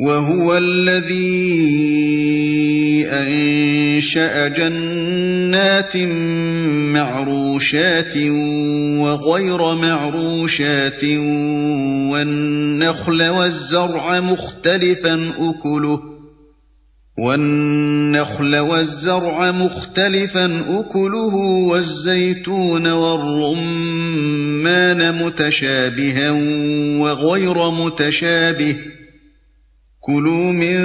وهو الذي أنشأ جنات معروشات وغير معروشات والنخل والزرع مختلفا أكله والنخل والزرع مختلفا أكله والزيتون والرمان متشابها وغير متشابه كلوا من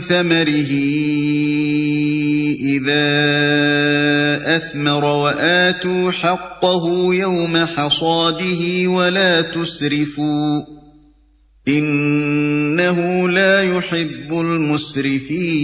ثمره إذا أثمر وآتوا حقه يوم حصاده ولا تسرفوا إنه لا يحب المسرفين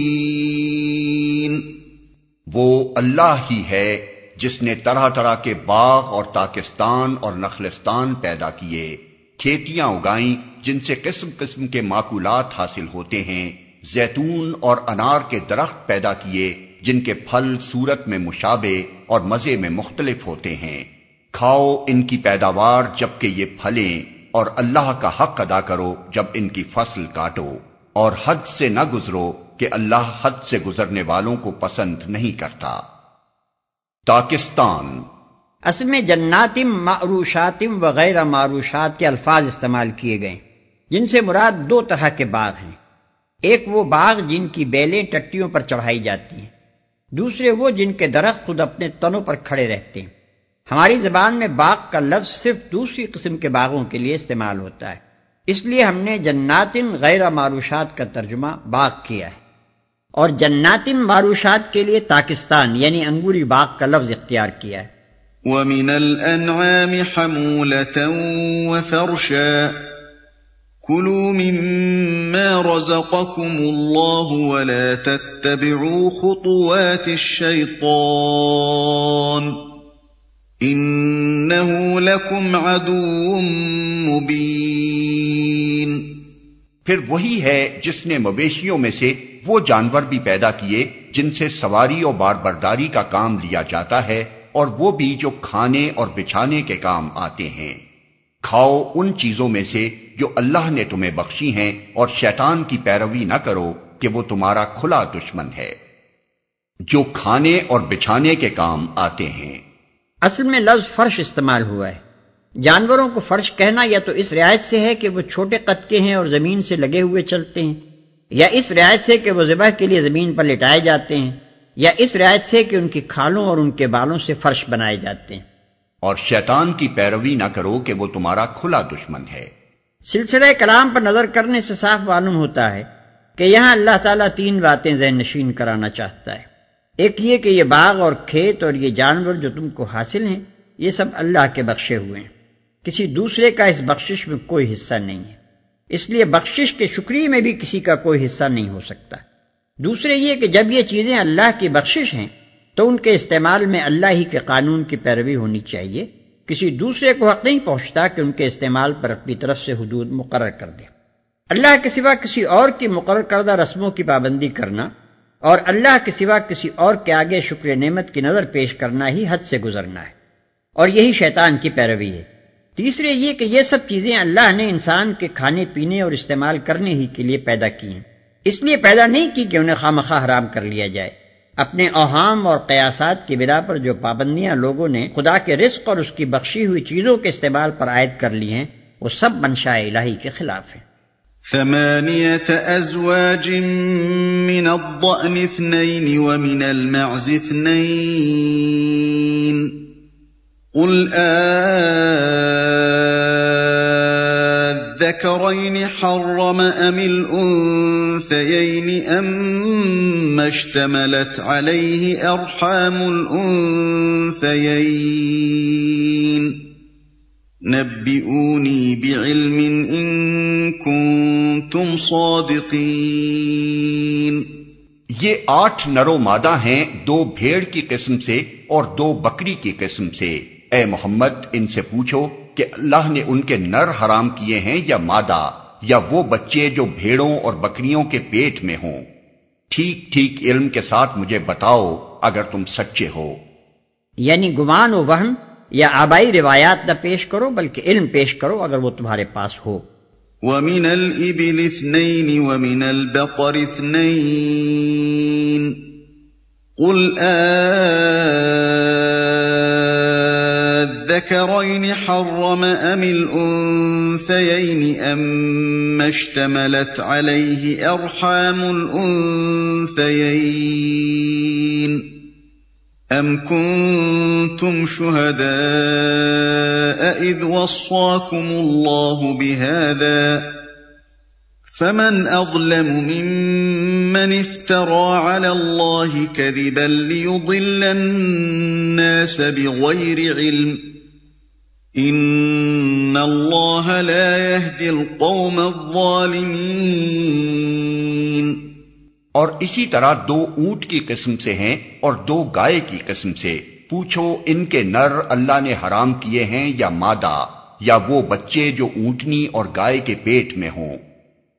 وہ اللہ ہی ہے جس نے طرح طرح کے باغ اور تاکستان اور نخلستان پیدا کیے۔ کھیتیاں اگائیں جن سے قسم قسم کے معقولات حاصل ہوتے ہیں۔ زیتون اور انار کے درخت پیدا کیے جن کے پھل صورت میں مشابے اور مزے میں مختلف ہوتے ہیں۔ کھاؤ ان کی پیداوار جبکہ یہ پھلیں اور اللہ کا حق ادا کرو جب ان کی فصل کاٹو۔ اور حد سے نہ گزرو کہ اللہ حد سے گزرنے والوں کو پسند نہیں کرتا۔ پاکستان اصل میں جناتم معروشاتم وغیرہ معروشات کے الفاظ استعمال کیے گئے جن سے مراد دو طرح کے باغ ہیں۔ ایک وہ باغ جن کی بیلیں ٹٹیوں پر چڑھائی جاتی ہیں، دوسرے وہ جن کے درخت خود اپنے تنوں پر کھڑے رہتے ہیں۔ ہماری زبان میں باغ کا لفظ صرف دوسری قسم کے باغوں کے لیے استعمال ہوتا ہے۔ اس لیے ہم نے جناتن غیر معروشات کا ترجمہ باغ کیا ہے۔ اور جناتن معروشات کے لیے پاکستان یعنی انگوری باغ کا لفظ اختیار کیا ہے۔ وَمِنَ الْأَنْعَامِ حَمُولَةً وَفَرْشًا كُلُوا مِمَّا رَزَقَكُمُ اللَّهُ وَلَا تَتَّبِعُوا خُطُوَاتِ الشَّيْطَانِ إِنَّهُ لَكُمْ عَدُوٌ مُبِينٌ پھر وہی ہے جس نے مویشیوں میں سے وہ جانور بھی پیدا کیے جن سے سواری اور بار برداری کا کام لیا جاتا ہے اور وہ بھی جو کھانے اور بچھانے کے کام آتے ہیں۔ کھاؤ ان چیزوں میں سے جو اللہ نے تمہیں بخشی ہیں اور شیطان کی پیروی نہ کرو کہ وہ تمہارا کھلا دشمن ہے۔ جو کھانے اور بچھانے کے کام آتے ہیں۔ اصل میں لفظ فرش استعمال ہوا ہے۔ جانوروں کو فرش کہنا یا تو اس رعایت سے ہے کہ وہ چھوٹے قد کے ہیں اور زمین سے لگے ہوئے چلتے ہیں، یا اس رعایت سے کہ وہ ذبح کے لیے زمین پر لٹائے جاتے ہیں۔ یا اس رعایت سے کہ ان کی کھالوں اور ان کے بالوں سے فرش بنائے جاتے ہیں۔ اور شیطان کی پیروی نہ کرو کہ وہ تمہارا کھلا دشمن ہے۔ سلسلہ کلام پر نظر کرنے سے صاف معلوم ہوتا ہے کہ یہاں اللہ تعالیٰ تین باتیں ذہن نشین کرانا چاہتا ہے۔ ایک یہ کہ یہ باغ اور کھیت اور یہ جانور جو تم کو حاصل ہیں یہ سب اللہ کے بخشے ہوئے ہیں۔ کسی دوسرے کا اس بخشش میں کوئی حصہ نہیں ہے۔ اس لیے بخشش کے شکریہ میں بھی کسی کا کوئی حصہ نہیں ہو سکتا۔ دوسرے یہ کہ جب یہ چیزیں اللہ کی بخشش ہیں، تو ان کے استعمال میں اللہ ہی کے قانون کی پیروی ہونی چاہیے۔ کسی دوسرے کو حق نہیں پہنچتا کہ ان کے استعمال پر اپنی طرف سے حدود مقرر کر دے۔ اللہ کے سوا کسی اور کی مقرر کردہ رسموں کی پابندی کرنا اور اللہ کے سوا کسی اور کے آگے شکر نعمت کی نظر پیش کرنا ہی حد سے گزرنا ہے۔ اور یہی شیطان کی پیروی ہے۔ تیسرے یہ کہ یہ سب چیزیں اللہ نے انسان کے کھانے پینے اور استعمال کرنے ہی کے لیے پیدا کی ہیں۔ اس لیے پیدا نہیں کی کہ انہیں خامخواہ حرام کر لیا جائے۔ اپنے اوہام اور قیاسات کی بنا پر جو پابندیاں لوگوں نے خدا کے رزق اور اس کی بخشی ہوئی چیزوں کے استعمال پر عائد کر لی ہیں، وہ سب منشاء الہی کے خلاف ہیں۔ ثمانية أزواج من الضأن اثنين ومن المعز اثنين قل الذكرين حرم أم الأنثيين أم اشتملت عليه أرحام الأنثيين نبئوني بعلم إن كنتم صادقين یہ آٹھ نرو مادہ ہیں دو بھیڑ کی قسم سے اور دو بکری کی قسم سے۔ اے محمد، ان سے پوچھو کہ اللہ نے ان کے نر حرام کیے ہیں یا مادہ یا وہ بچے جو بھیڑوں اور بکریوں کے پیٹ میں ہوں۔ ٹھیک ٹھیک علم کے ساتھ مجھے بتاؤ اگر تم سچے ہو۔ یعنی گمان و وہم یا آبائی روایات نہ پیش کرو بلکہ علم پیش کرو اگر وہ تمہارے پاس ہو۔ ومن الإبل اثنين ومن البقر اثنين قل آذكرين حرم أم الأنثيين أم اشتملت عليه أرحام الأنثيين أَمْ كُنتُمْ شُهَدَاءَ إِذْ وَصَّاكُمُ اللَّهُ بِهَٰذَا فَمَنْ أَظْلَمُ مِمَّنِ افْتَرَىٰ عَلَى اللَّهِ كَذِبًا لِّيُضِلَّ النَّاسَ بِغَيْرِ عِلْمٍ ۗ إِنَّ اللَّهَ لَا يَهْدِي الْقَوْمَ الظَّالِمِينَ اور اسی طرح دو اونٹ کی قسم سے ہیں اور دو گائے کی قسم سے۔ پوچھو ان کے نر اللہ نے حرام کیے ہیں یا مادہ، یا وہ بچے جو اونٹنی اور گائے کے پیٹ میں ہوں۔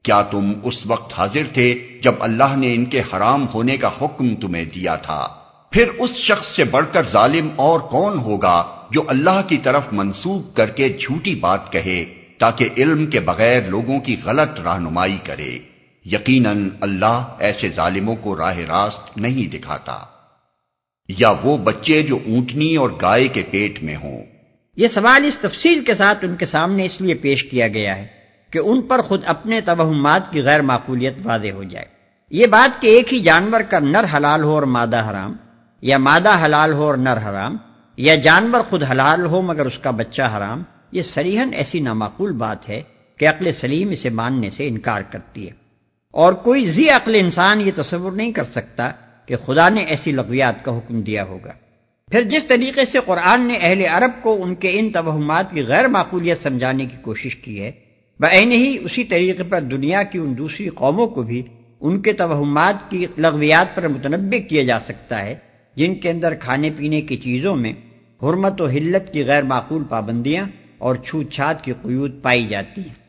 کیا تم اس وقت حاضر تھے جب اللہ نے ان کے حرام ہونے کا حکم تمہیں دیا تھا؟ پھر اس شخص سے بڑھ کر ظالم اور کون ہوگا؟ جو اللہ کی طرف منسوب کر کے جھوٹی بات کہے، تاکہ علم کے بغیر لوگوں کی غلط رہنمائی کرے۔ یقیناً اللہ ایسے ظالموں کو راہ راست نہیں دکھاتا۔ یا وہ بچے جو اونٹنی اور گائے کے پیٹ میں ہوں۔ یہ سوال اس تفصیل کے ساتھ ان کے سامنے اس لیے پیش کیا گیا ہے کہ ان پر خود اپنے توہمات کی غیر معقولیت واضح ہو جائے۔ یہ بات کہ ایک ہی جانور کا نر حلال ہو اور مادہ حرام، یا مادہ حلال ہو اور نر حرام یا جانور خود حلال ہو مگر اس کا بچہ حرام، یہ سریحن ایسی نامعقول بات ہے کہ عقل سلیم اسے ماننے سے انکار کرتی ہے۔ اور کوئی زی عقل انسان یہ تصور نہیں کر سکتا کہ خدا نے ایسی لغویات کا حکم دیا ہوگا۔ پھر جس طریقے سے قرآن نے اہل عرب کو ان کے ان توہمات کی غیر معقولیت سمجھانے کی کوشش کی ہے بعین ہی اسی طریقے پر دنیا کی ان دوسری قوموں کو بھی ان کے توہمات کی لغویات پر متنوع کیا جا سکتا ہے۔ جن کے اندر کھانے پینے کی چیزوں میں حرمت و حلت کی غیر معقول پابندیاں اور چھوت چھات کی قیود پائی جاتی ہیں۔